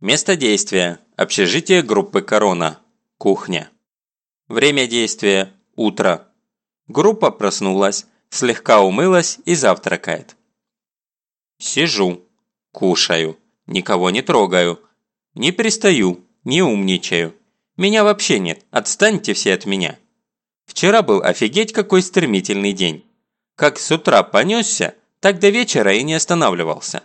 Место действия – общежитие группы «Корона». Кухня. Время действия – утро. Группа проснулась, слегка умылась и завтракает. Сижу, кушаю, никого не трогаю, не пристаю, не умничаю. Меня вообще нет, отстаньте все от меня. Вчера был офигеть какой стремительный день. Как с утра понесся, так до вечера и не останавливался.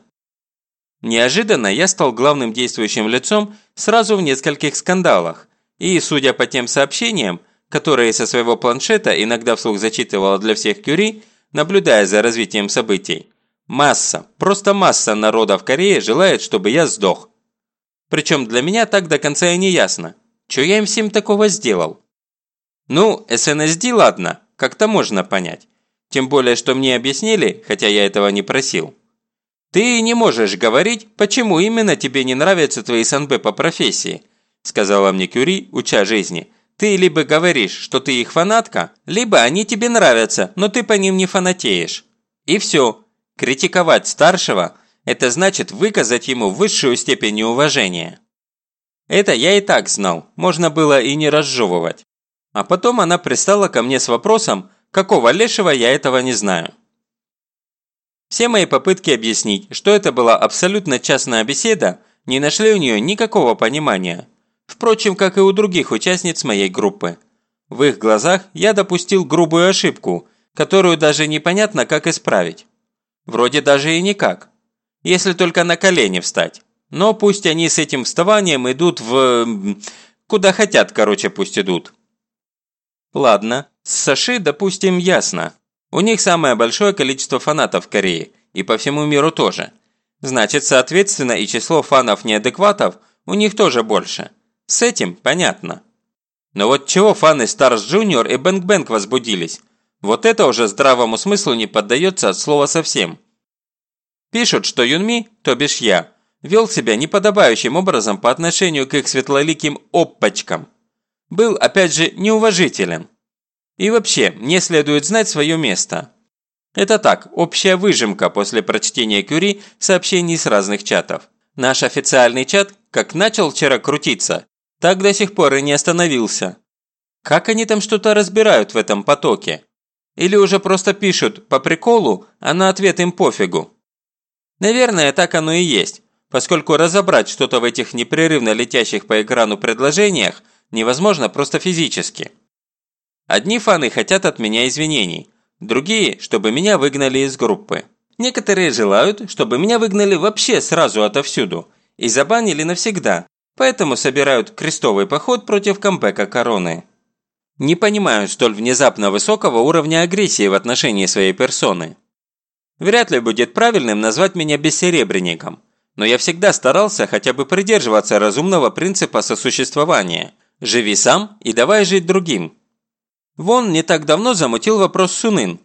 Неожиданно я стал главным действующим лицом сразу в нескольких скандалах, и, судя по тем сообщениям, которые со своего планшета иногда вслух зачитывала для всех Кюри, наблюдая за развитием событий, масса, просто масса народа в Корее желает, чтобы я сдох. Причем для меня так до конца и не ясно, что я им всем такого сделал. Ну, СНСД ладно, как-то можно понять. Тем более, что мне объяснили, хотя я этого не просил. «Ты не можешь говорить, почему именно тебе не нравятся твои СНБ по профессии», сказала мне Кюри, уча жизни. «Ты либо говоришь, что ты их фанатка, либо они тебе нравятся, но ты по ним не фанатеешь. И все. Критиковать старшего – это значит выказать ему высшую степень неуважения». Это я и так знал, можно было и не разжевывать. А потом она пристала ко мне с вопросом, какого лешего я этого не знаю. Все мои попытки объяснить, что это была абсолютно частная беседа, не нашли у нее никакого понимания. Впрочем, как и у других участниц моей группы. В их глазах я допустил грубую ошибку, которую даже непонятно как исправить. Вроде даже и никак. Если только на колени встать. Но пусть они с этим вставанием идут в... Куда хотят, короче, пусть идут. Ладно, с Саши, допустим, ясно. У них самое большое количество фанатов в Корее, и по всему миру тоже. Значит, соответственно, и число фанов-неадекватов у них тоже больше. С этим понятно. Но вот чего фаны Stars Junior и Bang Bang возбудились? Вот это уже здравому смыслу не поддается от слова совсем. Пишут, что Юнми, то бишь я, вел себя неподобающим образом по отношению к их светлоликим оппочкам. Был, опять же, неуважителен. И вообще, мне следует знать свое место. Это так, общая выжимка после прочтения Кюри сообщений с разных чатов. Наш официальный чат, как начал вчера крутиться, так до сих пор и не остановился. Как они там что-то разбирают в этом потоке? Или уже просто пишут по приколу, а на ответ им пофигу? Наверное, так оно и есть, поскольку разобрать что-то в этих непрерывно летящих по экрану предложениях невозможно просто физически. Одни фаны хотят от меня извинений, другие, чтобы меня выгнали из группы. Некоторые желают, чтобы меня выгнали вообще сразу отовсюду и забанили навсегда, поэтому собирают крестовый поход против камбэка короны. Не понимаю столь внезапно высокого уровня агрессии в отношении своей персоны. Вряд ли будет правильным назвать меня бессеребренником, но я всегда старался хотя бы придерживаться разумного принципа сосуществования – живи сам и давай жить другим – Вон не так давно замутил вопрос Сунын.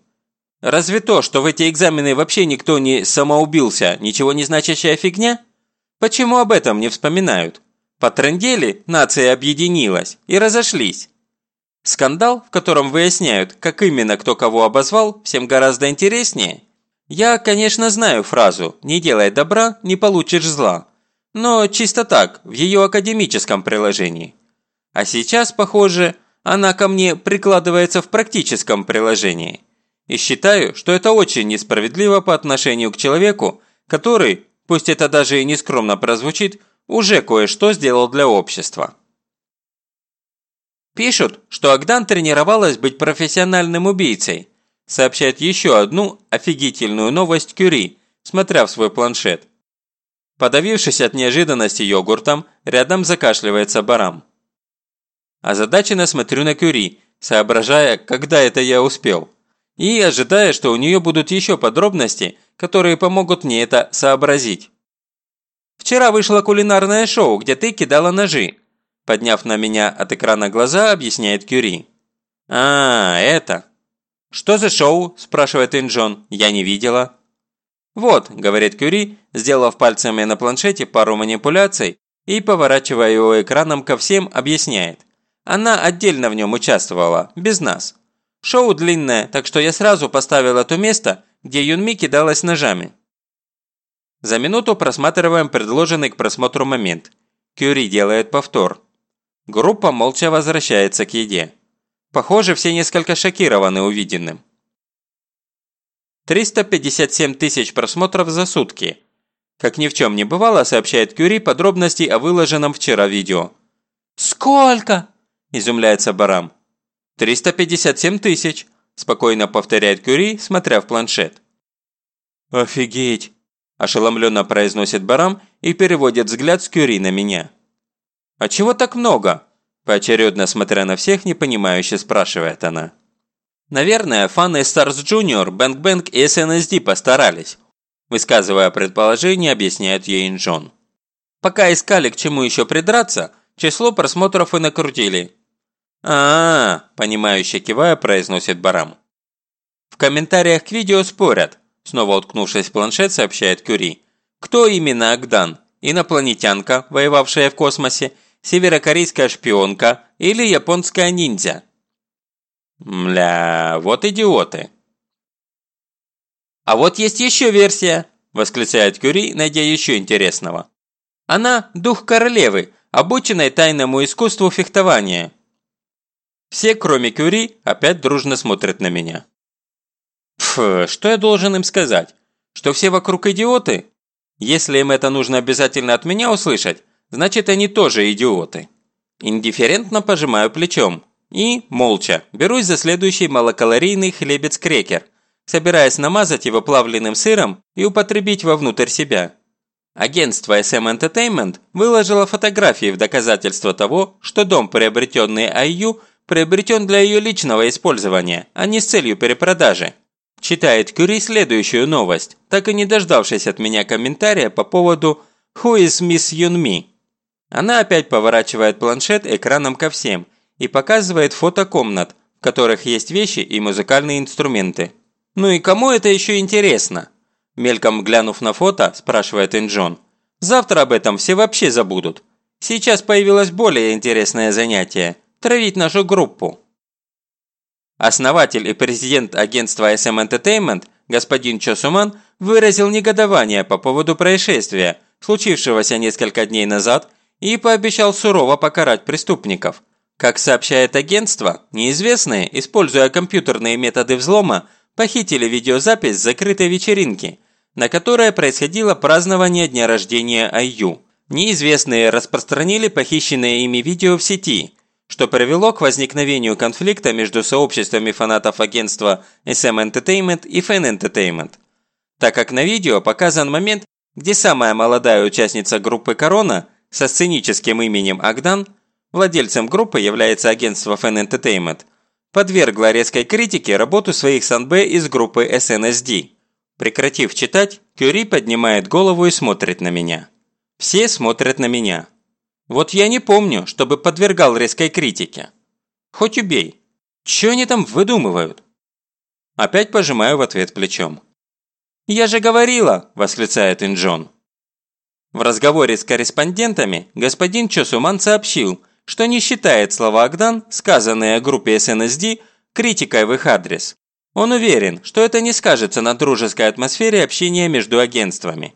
Разве то, что в эти экзамены вообще никто не самоубился, ничего не значащая фигня? Почему об этом не вспоминают? Потрындели, нация объединилась и разошлись. Скандал, в котором выясняют, как именно кто кого обозвал, всем гораздо интереснее. Я, конечно, знаю фразу «не делай добра, не получишь зла», но чисто так, в ее академическом приложении. А сейчас, похоже, она ко мне прикладывается в практическом приложении. И считаю, что это очень несправедливо по отношению к человеку, который, пусть это даже и нескромно прозвучит, уже кое-что сделал для общества. Пишут, что Агдан тренировалась быть профессиональным убийцей. Сообщает еще одну офигительную новость Кюри, смотря в свой планшет. Подавившись от неожиданности йогуртом, рядом закашливается барам. Озадаченно смотрю на Кюри, соображая, когда это я успел. И ожидая, что у нее будут еще подробности, которые помогут мне это сообразить. «Вчера вышло кулинарное шоу, где ты кидала ножи», подняв на меня от экрана глаза, объясняет Кюри. «А, это...» «Что за шоу?» – спрашивает Инджон. «Я не видела». «Вот», – говорит Кюри, сделав пальцами на планшете пару манипуляций и, поворачивая его экраном ко всем, объясняет. Она отдельно в нем участвовала, без нас. Шоу длинное, так что я сразу поставила то место, где Юнми кидалась ножами. За минуту просматриваем предложенный к просмотру момент. Кюри делает повтор. Группа молча возвращается к еде. Похоже, все несколько шокированы увиденным. 357 тысяч просмотров за сутки. Как ни в чем не бывало, сообщает Кюри подробности о выложенном вчера видео. «Сколько?» – изумляется Барам. «357 тысяч», – спокойно повторяет Кюри, смотря в планшет. «Офигеть!» – ошеломленно произносит Барам и переводит взгляд с Кюри на меня. «А чего так много?» – поочередно смотря на всех, непонимающе спрашивает она. Наверное, фаны Stars Junior, Bang Bang и SNSD постарались. Высказывая предположение, объясняет ей Джон. Пока искали, к чему еще придраться, число просмотров и накрутили. А, -а, -а понимающе кивая, произносит Барам. В комментариях к видео спорят, снова уткнувшись в планшет, сообщает Кюри. Кто именно Агдан? Инопланетянка, воевавшая в космосе, северокорейская шпионка или японская ниндзя? Мля, вот идиоты. А вот есть еще версия, восклицает Кюри, найдя еще интересного. Она – дух королевы, обученной тайному искусству фехтования. Все, кроме Кюри, опять дружно смотрят на меня. Пф, что я должен им сказать? Что все вокруг идиоты? Если им это нужно обязательно от меня услышать, значит они тоже идиоты. Индифферентно пожимаю плечом. И, молча, берусь за следующий малокалорийный хлебец-крекер, собираясь намазать его плавленным сыром и употребить вовнутрь себя. Агентство SM Entertainment выложило фотографии в доказательство того, что дом, приобретенный IU, приобретен для ее личного использования, а не с целью перепродажи. Читает Кюри следующую новость, так и не дождавшись от меня комментария по поводу «Who is Miss Yunmi?». Она опять поворачивает планшет экраном ко всем – и показывает фото комнат, в которых есть вещи и музыкальные инструменты. «Ну и кому это еще интересно?» Мельком глянув на фото, спрашивает Инджон. «Завтра об этом все вообще забудут. Сейчас появилось более интересное занятие – травить нашу группу». Основатель и президент агентства SM Entertainment, господин Чосуман, выразил негодование по поводу происшествия, случившегося несколько дней назад, и пообещал сурово покарать преступников – как сообщает агентство, неизвестные, используя компьютерные методы взлома, похитили видеозапись закрытой вечеринки, на которой происходило празднование дня рождения Айю. Неизвестные распространили похищенное ими видео в сети, что привело к возникновению конфликта между сообществами фанатов агентства SM Entertainment и Fan Entertainment, так как на видео показан момент, где самая молодая участница группы «Корона» со сценическим именем Агдан – владельцем группы является агентство Fan Entertainment, подвергла резкой критике работу своих санбэ из группы SNSD. Прекратив читать, Кюри поднимает голову и смотрит на меня. Все смотрят на меня. Вот я не помню, чтобы подвергал резкой критике. Хоть убей. Чё они там выдумывают? Опять пожимаю в ответ плечом. «Я же говорила!» – восклицает Инджон. В разговоре с корреспондентами господин Чосуман сообщил, что не считает слова Агдан, сказанные о группе SNSD, критикой в их адрес. Он уверен, что это не скажется на дружеской атмосфере общения между агентствами.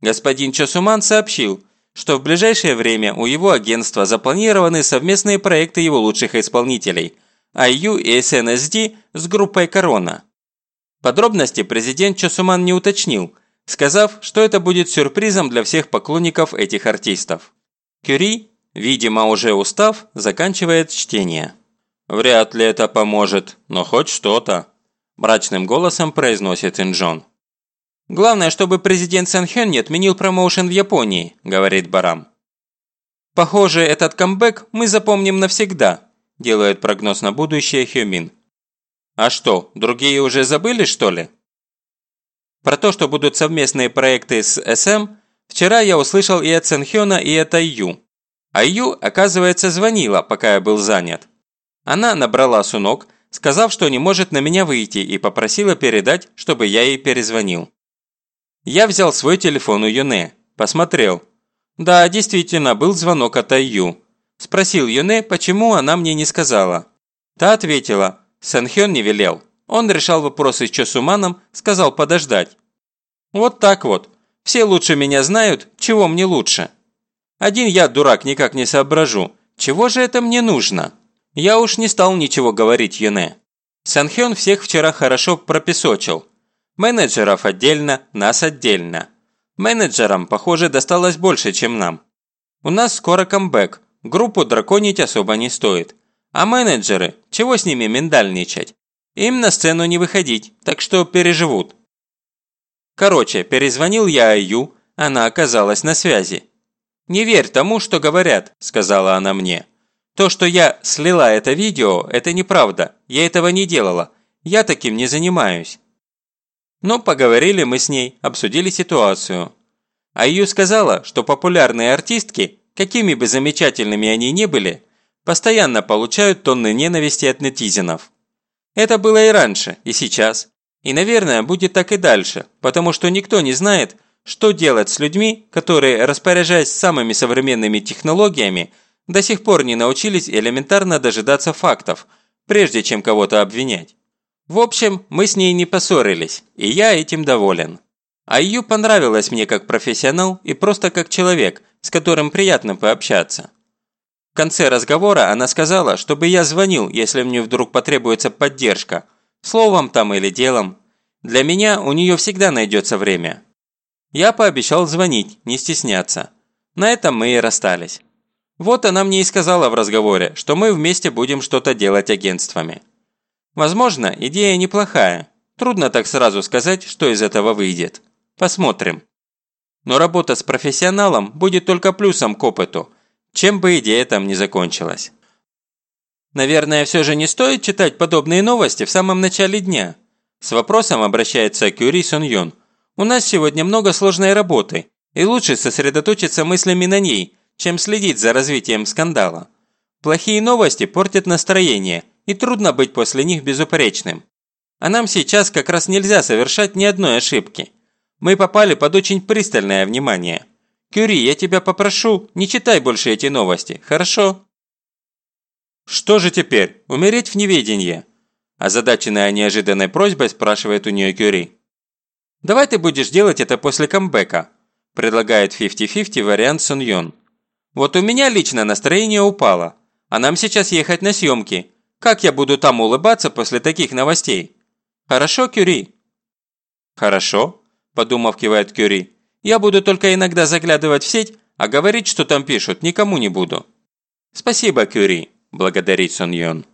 Господин Чосуман сообщил, что в ближайшее время у его агентства запланированы совместные проекты его лучших исполнителей – IU и SNSD с группой «Корона». Подробности президент Чосуман не уточнил, сказав, что это будет сюрпризом для всех поклонников этих артистов. Кюри Видимо, уже устав, заканчивает чтение. «Вряд ли это поможет, но хоть что-то», – мрачным голосом произносит Инджон. «Главное, чтобы президент Санхён не отменил промоушен в Японии», – говорит Барам. «Похоже, этот камбэк мы запомним навсегда», – делает прогноз на будущее Хёмин. «А что, другие уже забыли, что ли?» Про то, что будут совместные проекты с СМ, вчера я услышал и от Санхёна, и от Айю. А Ю, оказывается, звонила, пока я был занят. Она набрала Сунок, сказав, что не может на меня выйти и попросила передать, чтобы я ей перезвонил. Я взял свой телефон у Юне, посмотрел. Да, действительно, был звонок от Айю. Спросил Юне, почему она мне не сказала. Та ответила, Сэнхён не велел. Он решал вопросы с Чосуманом, сказал подождать. Вот так вот. Все лучше меня знают, чего мне лучше. Один я, дурак, никак не соображу. Чего же это мне нужно? Я уж не стал ничего говорить Юне. Санхён всех вчера хорошо пропесочил. Менеджеров отдельно, нас отдельно. Менеджерам, похоже, досталось больше, чем нам. У нас скоро камбэк, группу драконить особо не стоит. А менеджеры, чего с ними миндальничать? Им на сцену не выходить, так что переживут. Короче, перезвонил я Аю, она оказалась на связи. «Не верь тому, что говорят», – сказала она мне. «То, что я слила это видео, это неправда. Я этого не делала. Я таким не занимаюсь». Но поговорили мы с ней, обсудили ситуацию. Аю сказала, что популярные артистки, какими бы замечательными они ни были, постоянно получают тонны ненависти от нетизинов. Это было и раньше, и сейчас. И, наверное, будет так и дальше, потому что никто не знает, что делать с людьми, которые, распоряжаясь самыми современными технологиями, до сих пор не научились элементарно дожидаться фактов, прежде чем кого-то обвинять. В общем, мы с ней не поссорились, и я этим доволен. А Ю понравилась мне как профессионал и просто как человек, с которым приятно пообщаться. В конце разговора она сказала, чтобы я звонил, если мне вдруг потребуется поддержка. Словом там или делом. Для меня у нее всегда найдется время. Я пообещал звонить, не стесняться. На этом мы и расстались. Вот она мне и сказала в разговоре, что мы вместе будем что-то делать агентствами. Возможно, идея неплохая. Трудно так сразу сказать, что из этого выйдет. Посмотрим. Но работа с профессионалом будет только плюсом к опыту, чем бы идея там не закончилась. Наверное, все же не стоит читать подобные новости в самом начале дня. С вопросом обращается Кюри Сон Йон. У нас сегодня много сложной работы, и лучше сосредоточиться мыслями на ней, чем следить за развитием скандала. Плохие новости портят настроение, и трудно быть после них безупречным. А нам сейчас как раз нельзя совершать ни одной ошибки. Мы попали под очень пристальное внимание. Кюри, я тебя попрошу, не читай больше эти новости, хорошо?» «Что же теперь, умереть в неведении?» Озадаченная неожиданной просьбой спрашивает у нее Кюри. «Давай ты будешь делать это после камбэка», предлагает 50-50 вариант Сун Йон. «Вот у меня лично настроение упало, а нам сейчас ехать на съемки. Как я буду там улыбаться после таких новостей? Хорошо, Кюри?» «Хорошо», подумав, кивает Кюри. Я буду только иногда заглядывать в сеть, а говорить, что там пишут, никому не буду». «Спасибо, Кюри», – благодарит Сон Йон.